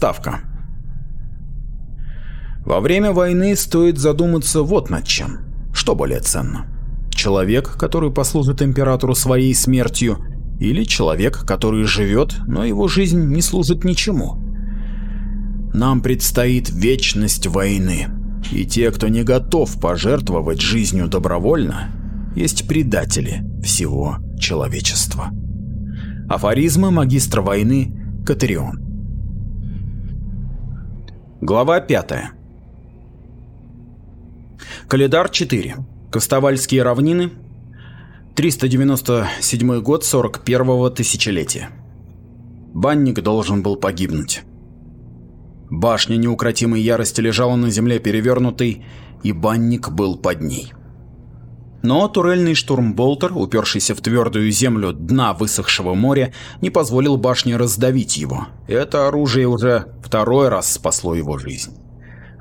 Вставка. Во время войны стоит задуматься вот над чем. Что более ценно? Человек, который послужит императору своей смертью, или человек, который живет, но его жизнь не служит ничему? Нам предстоит вечность войны, и те, кто не готов пожертвовать жизнью добровольно, есть предатели всего человечества. Афоризмы магистра войны Катерион. Глава 5. Калидар 4. Костовальские равнины. 397 год 41-го тысячелетия. Банник должен был погибнуть. Башня неукротимой ярости лежала на земле перевернутой, и банник был под ней. Но турельный штурмболтер, упершийся в твердую землю дна высохшего моря, не позволил башне раздавить его. Это оружие уже второй раз спасло его жизнь.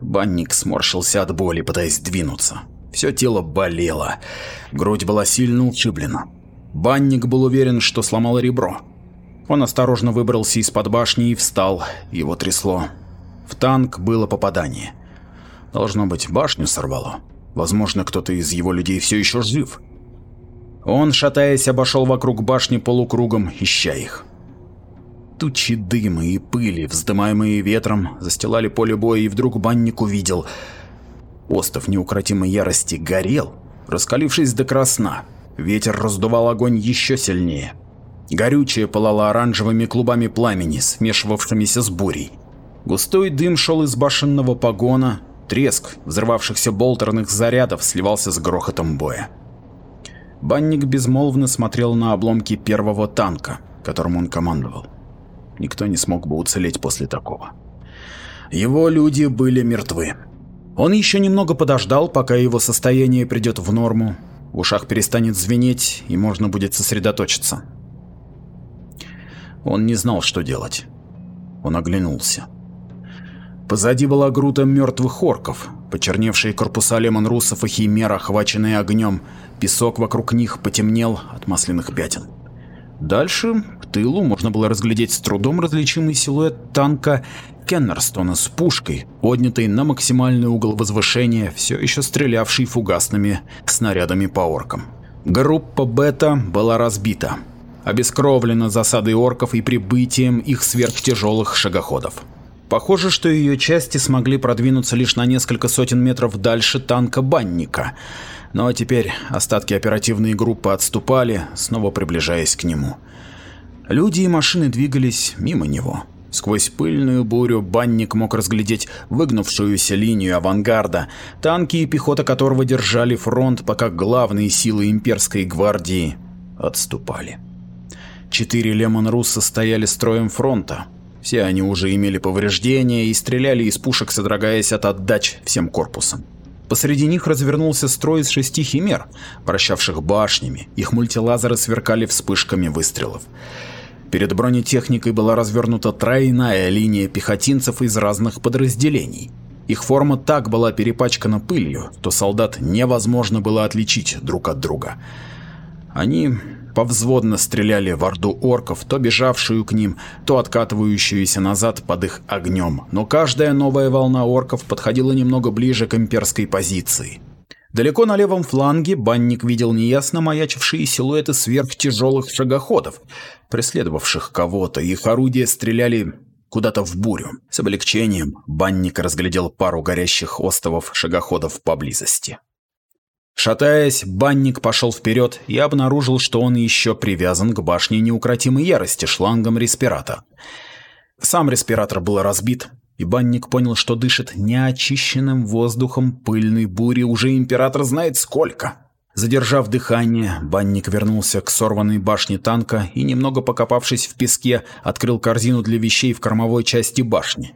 Банник сморщился от боли, пытаясь двинуться. Все тело болело, грудь была сильно ушиблена. Банник был уверен, что сломал ребро. Он осторожно выбрался из-под башни и встал, его трясло. В танк было попадание. Должно быть, башню сорвало. Возможно, кто-то из его людей все еще жив. Он, шатаясь, обошел вокруг башни полукругом, ища их. Тучи дыма и пыли, вздымаемые ветром, застилали поле боя, и вдруг банник увидел. Остов неукротимой ярости горел, раскалившись до красна. Ветер раздувал огонь еще сильнее. Горючее пылало оранжевыми клубами пламени, смешивавшимися с бурей. Густой дым шел из башенного погона, Треск взрывавшихся болтерных зарядов сливался с грохотом боя. Банник безмолвно смотрел на обломки первого танка, которым он командовал. Никто не смог бы уцелеть после такого. Его люди были мертвы. Он еще немного подождал, пока его состояние придет в норму, в ушах перестанет звенеть и можно будет сосредоточиться. Он не знал, что делать. Он оглянулся. Позади была груда мертвых орков, почерневшие корпуса лемонрусов и химер, охваченные огнем. Песок вокруг них потемнел от масляных пятен. Дальше, к тылу, можно было разглядеть с трудом различимый силуэт танка Кеннерстона с пушкой, поднятой на максимальный угол возвышения, все еще стрелявший фугасными снарядами по оркам. Группа Бета была разбита, обескровлена засадой орков и прибытием их сверхтяжелых шагоходов. Похоже, что ее части смогли продвинуться лишь на несколько сотен метров дальше танка Банника. Но теперь остатки оперативной группы отступали, снова приближаясь к нему. Люди и машины двигались мимо него. Сквозь пыльную бурю банник мог разглядеть выгнувшуюся линию авангарда, танки и пехота которого держали фронт, пока главные силы имперской гвардии отступали. Четыре Лемон-Русса стояли строем фронта, все они уже имели повреждения и стреляли из пушек, содрогаясь от отдач всем корпусом. Посреди них развернулся строй из шести химер, вращавших башнями, их мультилазеры сверкали вспышками выстрелов. Перед бронетехникой была развернута тройная линия пехотинцев из разных подразделений. Их форма так была перепачкана пылью, что солдат невозможно было отличить друг от друга. Они повзводно стреляли в орду орков, то бежавшую к ним, то откатывающуюся назад под их огнем, но каждая новая волна орков подходила немного ближе к имперской позиции. Далеко на левом фланге банник видел неясно маячившие силуэты сверхтяжелых шагоходов, преследовавших кого-то, их орудия стреляли куда-то в бурю. С облегчением банник разглядел пару горящих остовов шагоходов поблизости. Шатаясь, банник пошел вперед и обнаружил, что он еще привязан к башне неукротимой ярости шлангом респиратора. Сам респиратор был разбит, и банник понял, что дышит неочищенным воздухом пыльной бури уже император знает сколько. Задержав дыхание, банник вернулся к сорванной башне танка и, немного покопавшись в песке, открыл корзину для вещей в кормовой части башни.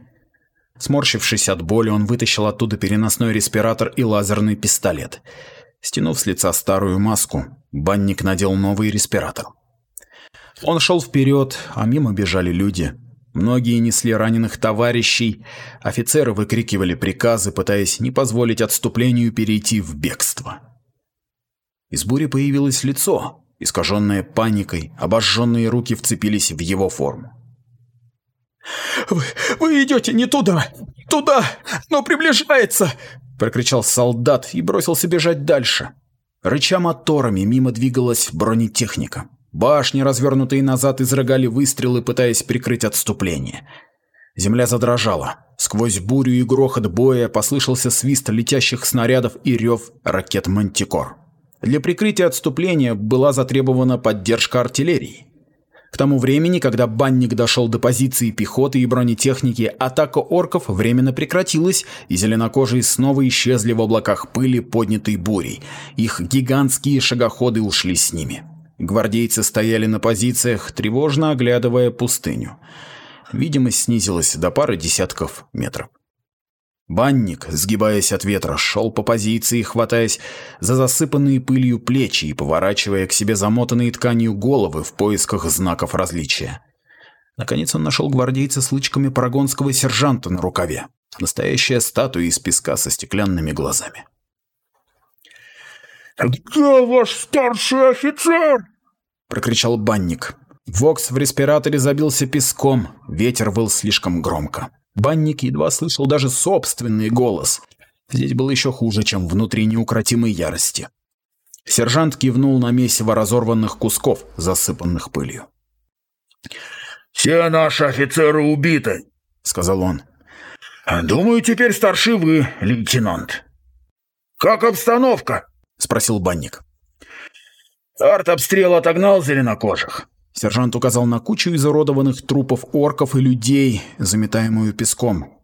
Сморщившись от боли, он вытащил оттуда переносной респиратор и лазерный пистолет – Стянув с лица старую маску, банник надел новый респиратор. Он шел вперед, а мимо бежали люди. Многие несли раненых товарищей, офицеры выкрикивали приказы, пытаясь не позволить отступлению перейти в бегство. Из бури появилось лицо, искаженное паникой, обожженные руки вцепились в его форму. Вы, вы идете не туда! Туда! Но приближается!» Прокричал солдат и бросился бежать дальше. Рыча моторами мимо двигалась бронетехника. Башни, развернутые назад, изрыгали выстрелы, пытаясь прикрыть отступление. Земля задрожала. Сквозь бурю и грохот боя послышался свист летящих снарядов и рев ракет «Мантикор». Для прикрытия отступления была затребована поддержка артиллерии. К тому времени, когда банник дошел до позиции пехоты и бронетехники, атака орков временно прекратилась, и зеленокожие снова исчезли в облаках пыли, поднятой бурей. Их гигантские шагоходы ушли с ними. Гвардейцы стояли на позициях, тревожно оглядывая пустыню. Видимость снизилась до пары десятков метров. Банник, сгибаясь от ветра, шел по позиции, хватаясь за засыпанные пылью плечи и поворачивая к себе замотанные тканью головы в поисках знаков различия. Наконец он нашел гвардейца с лычками парагонского сержанта на рукаве. Настоящая статуя из песка со стеклянными глазами. «Где ваш старший офицер?» — прокричал банник. Вокс в респираторе забился песком, ветер выл слишком громко. Банник едва слышал даже собственный голос. Здесь было еще хуже, чем внутри неукротимой ярости. Сержант кивнул на месиво разорванных кусков, засыпанных пылью. «Все наши офицеры убиты», — сказал он. «Думаю, теперь старший вы, лейтенант». «Как обстановка?» — спросил банник. «Артобстрел отогнал зеленокожих. Сержант указал на кучу изуродованных трупов орков и людей, заметаемую песком.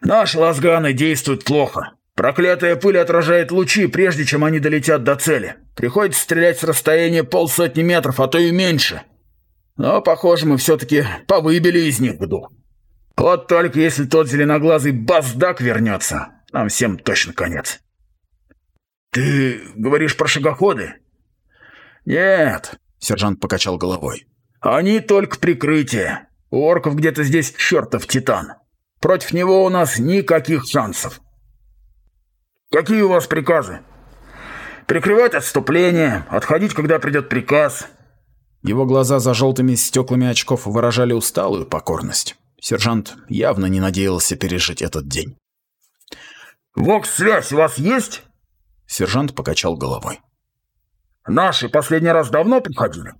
«Наши лазганы действуют плохо. Проклятая пыль отражает лучи, прежде чем они долетят до цели. Приходится стрелять с расстояния полсотни метров, а то и меньше. Но, похоже, мы все-таки повыбили из них беду. Вот только если тот зеленоглазый баздак вернется, нам всем точно конец». «Ты говоришь про шагоходы?» «Нет, Сержант покачал головой. «Они только прикрытие. У орков где-то здесь чертов титан. Против него у нас никаких шансов». «Какие у вас приказы?» «Прикрывать отступление, отходить, когда придет приказ». Его глаза за желтыми стеклами очков выражали усталую покорность. Сержант явно не надеялся пережить этот день. «Вокс-связь у вас есть?» Сержант покачал головой. Наши последний раз давно приходили?»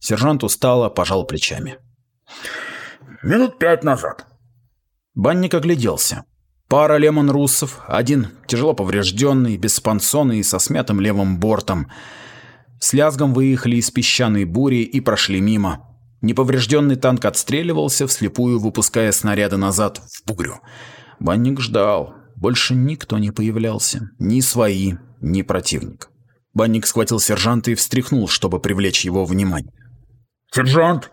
Сержант устало пожал плечами. «Минут пять назад». Банник огляделся. Пара лемон-руссов, один тяжело поврежденный, без спансона и со смятым левым бортом. С лязгом выехали из песчаной бури и прошли мимо. Неповрежденный танк отстреливался, вслепую выпуская снаряды назад, в бугрю. Банник ждал. Больше никто не появлялся. Ни свои, ни противник. Банник схватил сержанта и встряхнул, чтобы привлечь его внимание. «Сержант,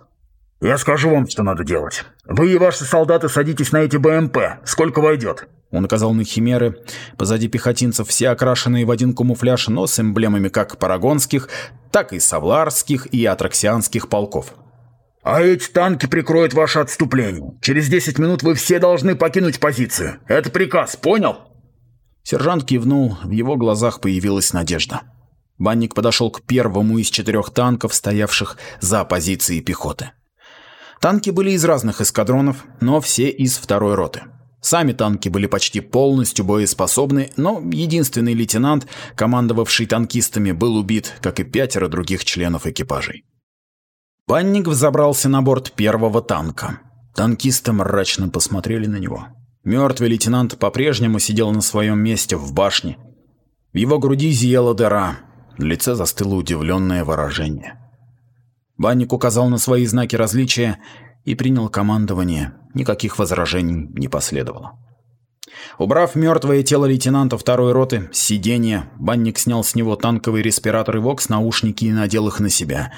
я скажу вам, что надо делать. Вы и ваши солдаты садитесь на эти БМП. Сколько войдет?» Он указал на химеры. Позади пехотинцев все окрашенные в один камуфляж, но с эмблемами как парагонских, так и савларских и атраксианских полков. «А эти танки прикроют ваше отступление. Через 10 минут вы все должны покинуть позицию. Это приказ, понял?» Сержант кивнул, в его глазах появилась надежда. Банник подошел к первому из четырех танков, стоявших за позицией пехоты. Танки были из разных эскадронов, но все из второй роты. Сами танки были почти полностью боеспособны, но единственный лейтенант, командовавший танкистами, был убит, как и пятеро других членов экипажей. Банник взобрался на борт первого танка. Танкисты мрачно посмотрели на него. Мертвый лейтенант по-прежнему сидел на своем месте в башне. В его груди зияла дыра, лице застыло удивленное выражение. Банник указал на свои знаки различия и принял командование. Никаких возражений не последовало. Убрав мертвое тело лейтенанта второй роты с сиденья, банник снял с него танковый респиратор и вокс, наушники и надел их на себя.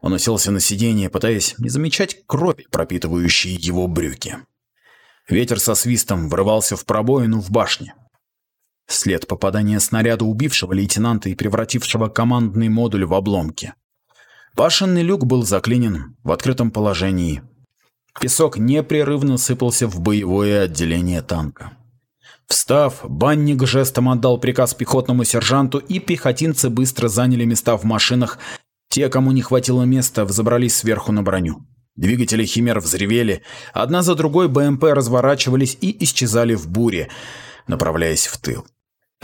Он уселся на сиденье, пытаясь не замечать крови, пропитывающей его брюки. Ветер со свистом врывался в пробоину в башне. След попадания снаряда убившего лейтенанта и превратившего командный модуль в обломки. Башенный люк был заклинен в открытом положении. Песок непрерывно сыпался в боевое отделение танка. Встав, банник жестом отдал приказ пехотному сержанту, и пехотинцы быстро заняли места в машинах. Те, кому не хватило места, взобрались сверху на броню. Двигатели «Химер» взревели, одна за другой БМП разворачивались и исчезали в буре, направляясь в тыл.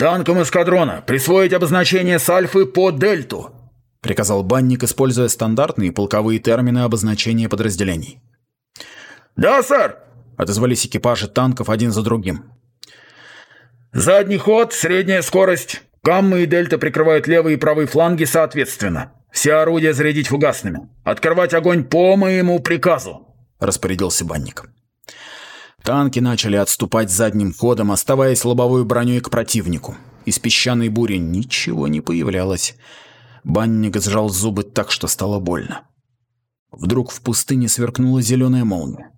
«Танкам эскадрона присвоить обозначение с Альфы по Дельту!» — приказал банник, используя стандартные полковые термины обозначения подразделений. «Да, сэр!» — отозвались экипажи танков один за другим. «Задний ход, средняя скорость. Гамма и Дельта прикрывают левый и правый фланги соответственно. Все орудия зарядить фугасными. Открывать огонь по моему приказу!» — распорядился банник. Танки начали отступать задним ходом, оставаясь лобовой броней к противнику. Из песчаной бури ничего не появлялось. Банник сжал зубы так, что стало больно. Вдруг в пустыне сверкнула зеленая молния.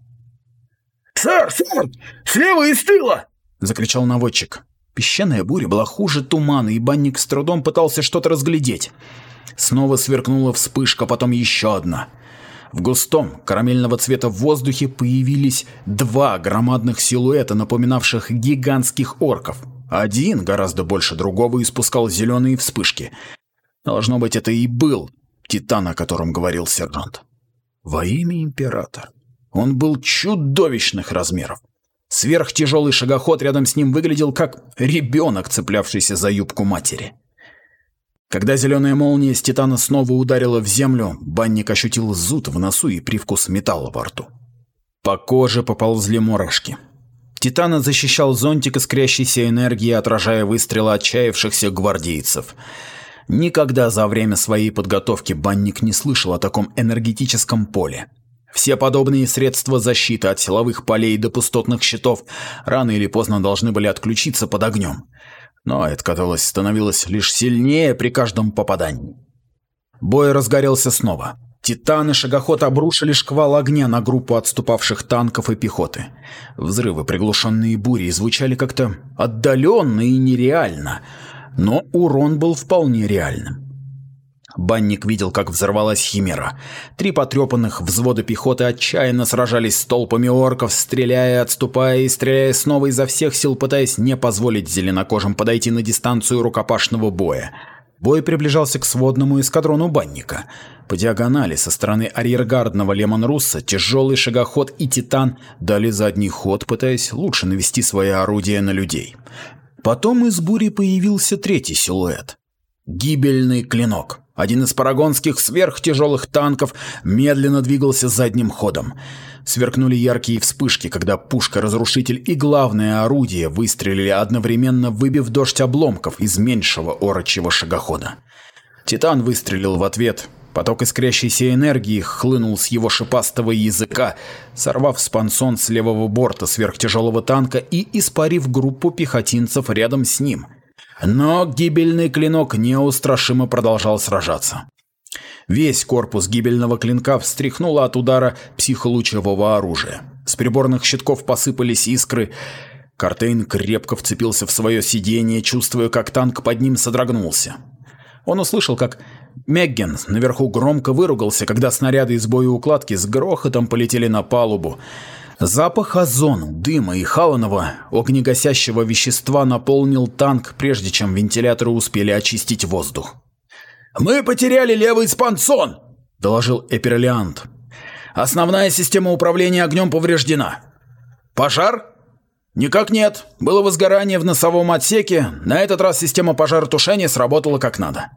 «Сэр, сэр! Слева и с тыла!» — закричал наводчик. Песчаная буря была хуже тумана, и банник с трудом пытался что-то разглядеть. Снова сверкнула вспышка, потом еще одна. В густом, карамельного цвета воздухе появились два громадных силуэта, напоминавших гигантских орков. Один, гораздо больше другого, испускал зеленые вспышки. Должно быть, это и был Титан, о котором говорил сержант. Во имя императора. Он был чудовищных размеров. Сверхтяжелый шагоход рядом с ним выглядел как ребенок, цеплявшийся за юбку матери. Когда зеленая молния с Титана снова ударила в землю, банник ощутил зуд в носу и привкус металла во рту. По коже поползли мурашки. Титана защищал зонтик искрящейся энергии, отражая выстрелы отчаявшихся гвардейцев. Никогда за время своей подготовки банник не слышал о таком энергетическом поле. Все подобные средства защиты от силовых полей до пустотных щитов рано или поздно должны были отключиться под огнем. Но это, казалось, становилось лишь сильнее при каждом попадании. Бой разгорелся снова. Титан и шагоход обрушили шквал огня на группу отступавших танков и пехоты. Взрывы, приглушенные бурей, звучали как-то отдаленно и нереально, но урон был вполне реальным. Банник видел, как взорвалась Химера. Три потрепанных взвода пехоты отчаянно сражались с толпами орков, стреляя, отступая и стреляя снова изо всех сил, пытаясь не позволить зеленокожим подойти на дистанцию рукопашного боя. Бой приближался к сводному эскадрону банника. По диагонали со стороны арьергардного Лемон-Русса тяжелый шагоход и Титан дали задний ход, пытаясь лучше навести свои орудия на людей. Потом из бури появился третий силуэт. Гибельный клинок. Один из парагонских сверхтяжелых танков медленно двигался задним ходом. Сверкнули яркие вспышки, когда пушка-разрушитель и главное орудие выстрелили одновременно, выбив дождь обломков из меньшего орочьего шагохода. Титан выстрелил в ответ. Поток искрящейся энергии хлынул с его шипастого языка, сорвав спансон с левого борта сверхтяжелого танка и испарив группу пехотинцев рядом с ним – но гибельный клинок неустрашимо продолжал сражаться. Весь корпус гибельного клинка встряхнуло от удара психолучевого оружия. С приборных щитков посыпались искры. Картейн крепко вцепился в свое сиденье, чувствуя, как танк под ним содрогнулся. Он услышал, как Мегген наверху громко выругался, когда снаряды из боеукладки с грохотом полетели на палубу. Запах озона, дыма и халанова, огнегасящего вещества наполнил танк, прежде чем вентиляторы успели очистить воздух. «Мы потеряли левый спансон!» – доложил Эперлиант. «Основная система управления огнем повреждена. Пожар?» «Никак нет. Было возгорание в носовом отсеке. На этот раз система пожаротушения сработала как надо».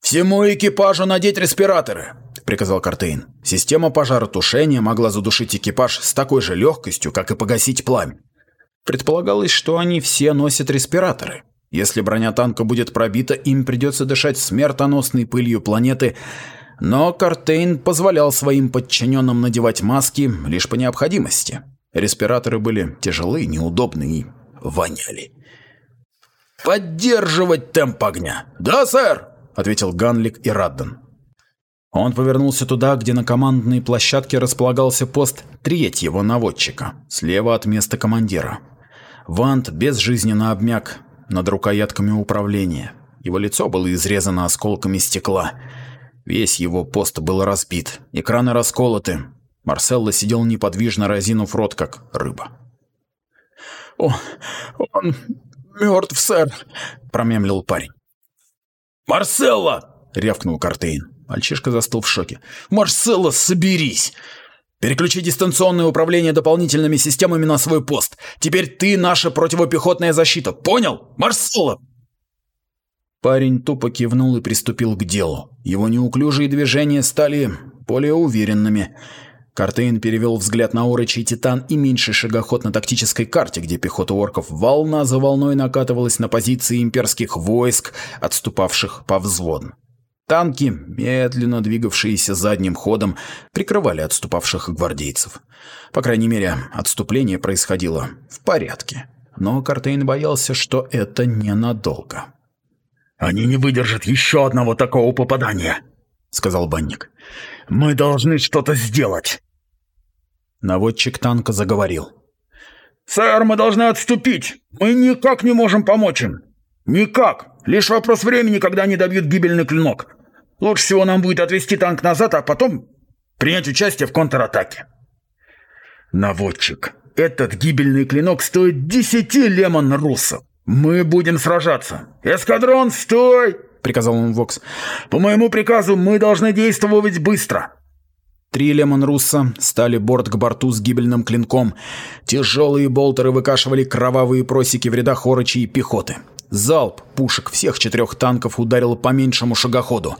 «Всему экипажу надеть респираторы приказал Картейн. Система пожаротушения могла задушить экипаж с такой же легкостью, как и погасить пламя. Предполагалось, что они все носят респираторы. Если броня танка будет пробита, им придется дышать смертоносной пылью планеты, но Картейн позволял своим подчиненным надевать маски лишь по необходимости. Респираторы были тяжелые, неудобные и воняли. «Поддерживать темп огня!» «Да, сэр!» — ответил Ганлик и Радден. Он повернулся туда, где на командной площадке располагался пост третьего наводчика, слева от места командира. Вант безжизненно обмяк над рукоятками управления. Его лицо было изрезано осколками стекла. Весь его пост был разбит, экраны расколоты. Марселло сидел неподвижно, разинув рот, как рыба. «О, он мертв, сэр», — промемлил парень. «Марселло!» — рявкнул Картейн. Мальчишка застыл в шоке. «Марсело, соберись! Переключи дистанционное управление дополнительными системами на свой пост. Теперь ты наша противопехотная защита. Понял? Марсело!» Парень тупо кивнул и приступил к делу. Его неуклюжие движения стали более уверенными. Картейн перевел взгляд на Орочий Титан и меньший шагоход на тактической карте, где пехота орков волна за волной накатывалась на позиции имперских войск, отступавших по взводам. Танки, медленно двигавшиеся задним ходом, прикрывали отступавших гвардейцев. По крайней мере, отступление происходило в порядке. Но Картейн боялся, что это ненадолго. «Они не выдержат еще одного такого попадания», — сказал банник. «Мы должны что-то сделать». Наводчик танка заговорил. «Сэр, мы должны отступить. Мы никак не можем помочь им. Никак. Лишь вопрос времени, когда они добьют гибельный клинок. Лучше всего нам будет отвести танк назад, а потом принять участие в контратаке». «Наводчик, этот гибельный клинок стоит десяти лемон руссов. Мы будем сражаться. Эскадрон, стой!» — приказал он Вокс. «По моему приказу мы должны действовать быстро. Три Лемон Русса стали борт к борту с гибельным клинком. Тяжелые болтеры выкашивали кровавые просеки в рядах орочи и пехоты. Залп пушек всех четырех танков ударил по меньшему шагоходу.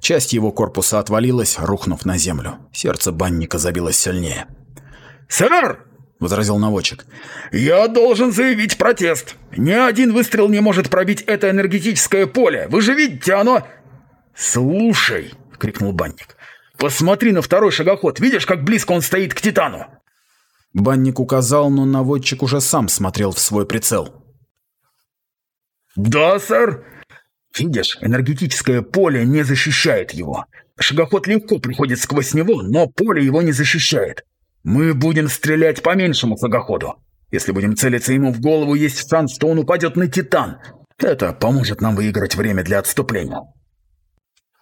Часть его корпуса отвалилась, рухнув на землю. Сердце банника забилось сильнее. «Сэр!» — возразил наводчик. «Я должен заявить протест. Ни один выстрел не может пробить это энергетическое поле. Вы же видите, оно...» «Слушай!» — крикнул банник. «Посмотри на второй шагоход. Видишь, как близко он стоит к Титану?» Банник указал, но наводчик уже сам смотрел в свой прицел. «Да, сэр. Видишь, энергетическое поле не защищает его. Шагоход легко приходит сквозь него, но поле его не защищает. Мы будем стрелять по меньшему шагоходу. Если будем целиться ему в голову, есть шанс, что он упадет на Титан. Это поможет нам выиграть время для отступления».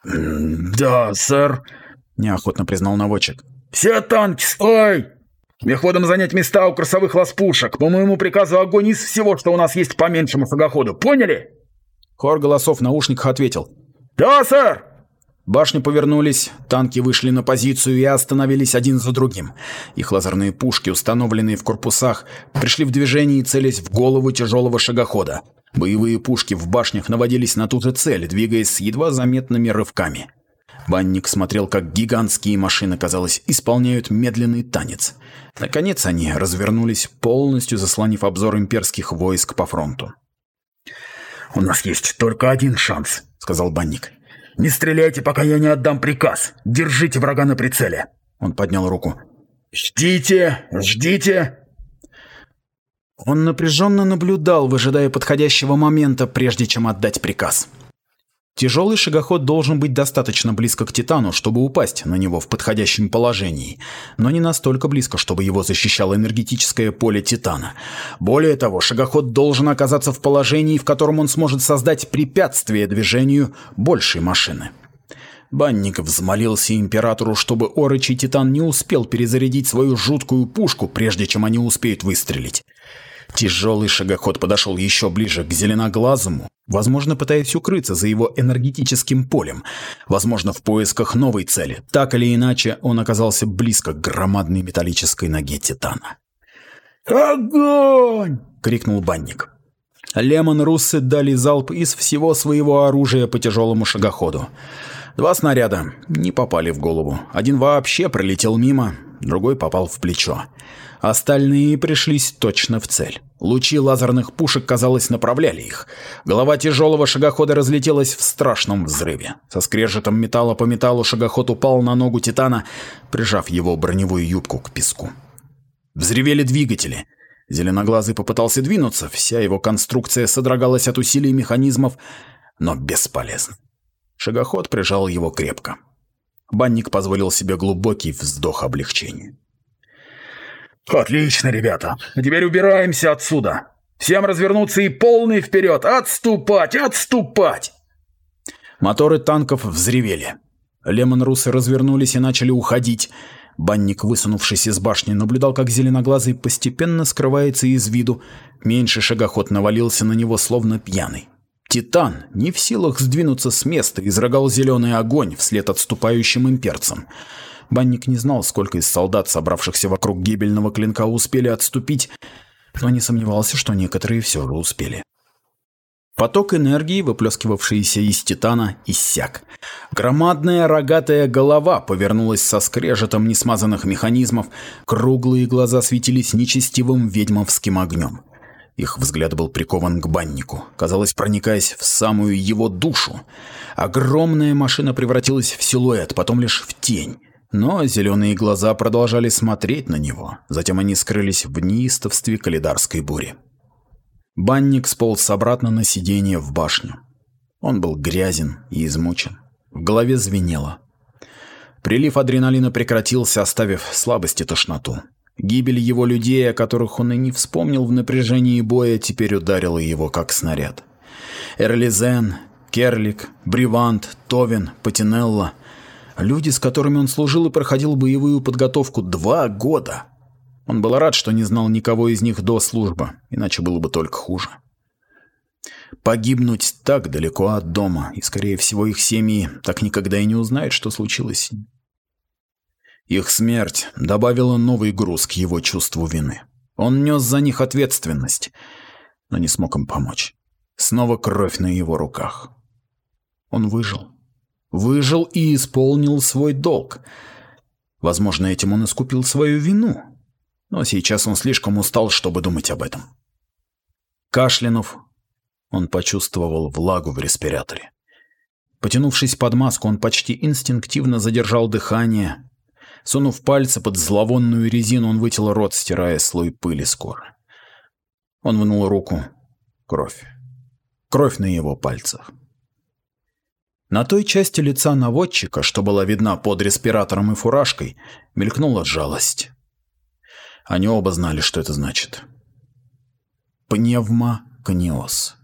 «Да, сэр», — неохотно признал наводчик. «Все танки, стой! Мехводом занять места у красовых ласпушек. По моему приказу огонь из всего, что у нас есть по меньшему шагоходу. Поняли?» Хор голосов в наушниках ответил. «Да, сэр!» Башни повернулись, танки вышли на позицию и остановились один за другим. Их лазерные пушки, установленные в корпусах, пришли в движение и целясь в голову тяжелого шагохода. Боевые пушки в башнях наводились на ту же цель, двигаясь с едва заметными рывками. Банник смотрел, как гигантские машины, казалось, исполняют медленный танец. Наконец они развернулись, полностью заслонив обзор имперских войск по фронту. «У нас есть только один шанс», — сказал Банник. «Не стреляйте, пока я не отдам приказ. Держите врага на прицеле». Он поднял руку. «Ждите, ждите!» Он напряженно наблюдал, выжидая подходящего момента, прежде чем отдать приказ. Тяжелый шагоход должен быть достаточно близко к Титану, чтобы упасть на него в подходящем положении, но не настолько близко, чтобы его защищало энергетическое поле Титана. Более того, шагоход должен оказаться в положении, в котором он сможет создать препятствие движению большей машины. Банник взмолился императору, чтобы Орочий Титан не успел перезарядить свою жуткую пушку, прежде чем они успеют выстрелить. Тяжелый шагоход подошел еще ближе к зеленоглазому, возможно, пытаясь укрыться за его энергетическим полем, возможно, в поисках новой цели. Так или иначе, он оказался близко к громадной металлической ноге Титана. «Огонь!» — крикнул банник. Лемон Руссы дали залп из всего своего оружия по тяжелому шагоходу. Два снаряда не попали в голову. Один вообще пролетел мимо, другой попал в плечо. Остальные пришлись точно в цель. Лучи лазерных пушек, казалось, направляли их. Голова тяжелого шагохода разлетелась в страшном взрыве. Со скрежетом металла по металлу шагоход упал на ногу Титана, прижав его броневую юбку к песку. Взревели двигатели. Зеленоглазый попытался двинуться, вся его конструкция содрогалась от усилий механизмов, но бесполезно. Шагоход прижал его крепко. Банник позволил себе глубокий вздох облегчения. «Отлично, ребята. теперь убираемся отсюда. Всем развернуться и полный вперед. Отступать, отступать!» Моторы танков взревели. Лемон-русы развернулись и начали уходить. Банник, высунувшись из башни, наблюдал, как зеленоглазый постепенно скрывается из виду. Меньший шагоход навалился на него, словно пьяный. Титан, не в силах сдвинуться с места, изрыгал зеленый огонь вслед отступающим имперцам. Банник не знал, сколько из солдат, собравшихся вокруг гибельного клинка, успели отступить, но не сомневался, что некоторые все же успели. Поток энергии, выплескивавшийся из Титана, иссяк. Громадная рогатая голова повернулась со скрежетом несмазанных механизмов, круглые глаза светились нечестивым ведьмовским огнем. Их взгляд был прикован к баннику, казалось, проникаясь в самую его душу. Огромная машина превратилась в силуэт, потом лишь в тень. Но зеленые глаза продолжали смотреть на него, затем они скрылись в неистовстве калидарской бури. Банник сполз обратно на сиденье в башню. Он был грязен и измучен. В голове звенело. Прилив адреналина прекратился, оставив слабость и тошноту. Гибель его людей, о которых он и не вспомнил в напряжении боя, теперь ударила его как снаряд. Эрлизен, Керлик, Бривант, Товин, Патинелла – люди, с которыми он служил и проходил боевую подготовку два года – он был рад, что не знал никого из них до службы, иначе было бы только хуже. Погибнуть так далеко от дома, и, скорее всего, их семьи так никогда и не узнают, что случилось Их смерть добавила новый груз к его чувству вины. Он нес за них ответственность, но не смог им помочь. Снова кровь на его руках. Он выжил. Выжил и исполнил свой долг. Возможно, этим он искупил свою вину но сейчас он слишком устал, чтобы думать об этом. Кашлянув, он почувствовал влагу в респираторе. Потянувшись под маску, он почти инстинктивно задержал дыхание. Сунув пальцы под зловонную резину, он вытел рот, стирая слой пыли с кожи. Он вынул руку. Кровь. Кровь на его пальцах. На той части лица наводчика, что была видна под респиратором и фуражкой, мелькнула жалость. Они оба знали, что это значит. Пневмокониоз.